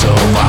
so much.